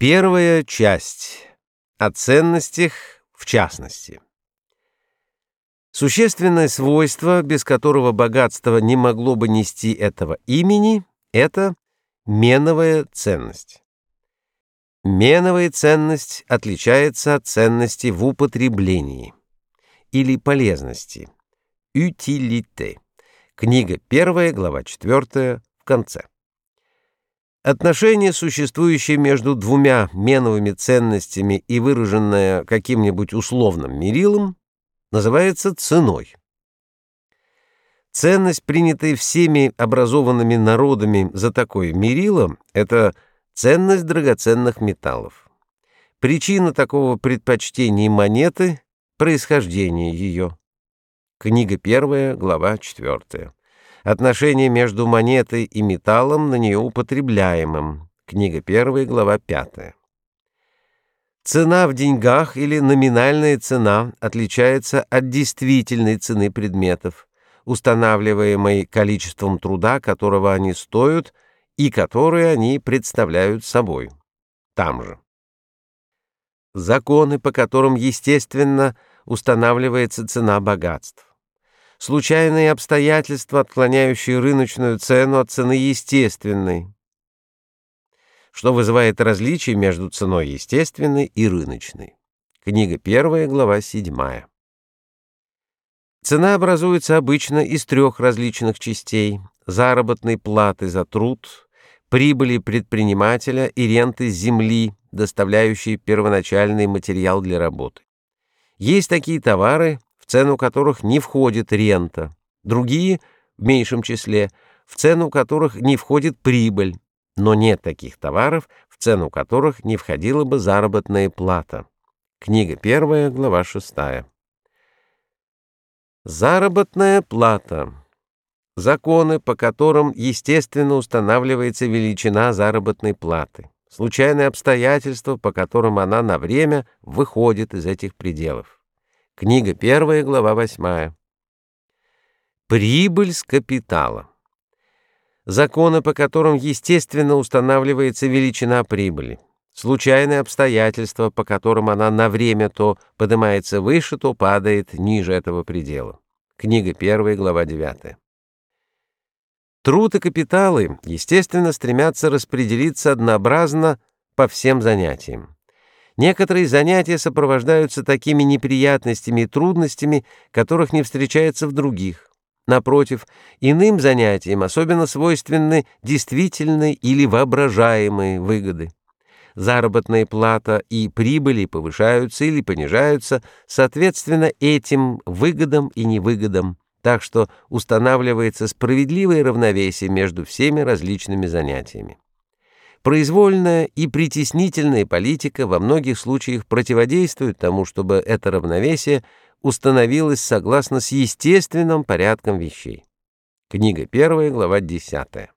Первая часть. О ценностях в частности. Существенное свойство, без которого богатство не могло бы нести этого имени, это меновая ценность. Меновая ценность отличается от ценности в употреблении или полезности. Utilité. Книга 1, глава 4, в конце. Отношение, существующее между двумя меновыми ценностями и выраженное каким-нибудь условным мерилом, называется ценой. Ценность, принятая всеми образованными народами за такое мерило, это ценность драгоценных металлов. Причина такого предпочтения монеты — происхождение ее. Книга 1, глава 4. Отношение между монетой и металлом на нее употребляемым. Книга 1, глава 5. Цена в деньгах или номинальная цена отличается от действительной цены предметов, устанавливаемой количеством труда, которого они стоят и которые они представляют собой. Там же. Законы, по которым, естественно, устанавливается цена богатств случайные обстоятельства, отклоняющие рыночную цену от цены естественной, что вызывает различие между ценой естественной и рыночной. Книга 1, глава 7. Цена образуется обычно из трех различных частей – заработной платы за труд, прибыли предпринимателя и ренты земли, доставляющей первоначальный материал для работы. Есть такие товары, цену которых не входит рента, другие, в меньшем числе, в цену которых не входит прибыль, но нет таких товаров, в цену которых не входила бы заработная плата. Книга 1, глава 6. Заработная плата. Законы, по которым естественно устанавливается величина заработной платы. Случайные обстоятельства, по которым она на время выходит из этих пределов. Книга 1, глава 8. Прибыль с капитала. Законы, по которым естественно устанавливается величина прибыли. Случайные обстоятельства, по которым она на время то поднимается выше, то падает ниже этого предела. Книга 1, глава 9. Труд и капиталы, естественно, стремятся распределиться однообразно по всем занятиям. Некоторые занятия сопровождаются такими неприятностями и трудностями, которых не встречается в других. Напротив, иным занятиям особенно свойственны действительные или воображаемые выгоды. Заработная плата и прибыли повышаются или понижаются соответственно этим выгодам и невыгодам, так что устанавливается справедливое равновесие между всеми различными занятиями. Произвольная и притеснительная политика во многих случаях противодействует тому, чтобы это равновесие установилось согласно с естественным порядком вещей. Книга 1, глава 10.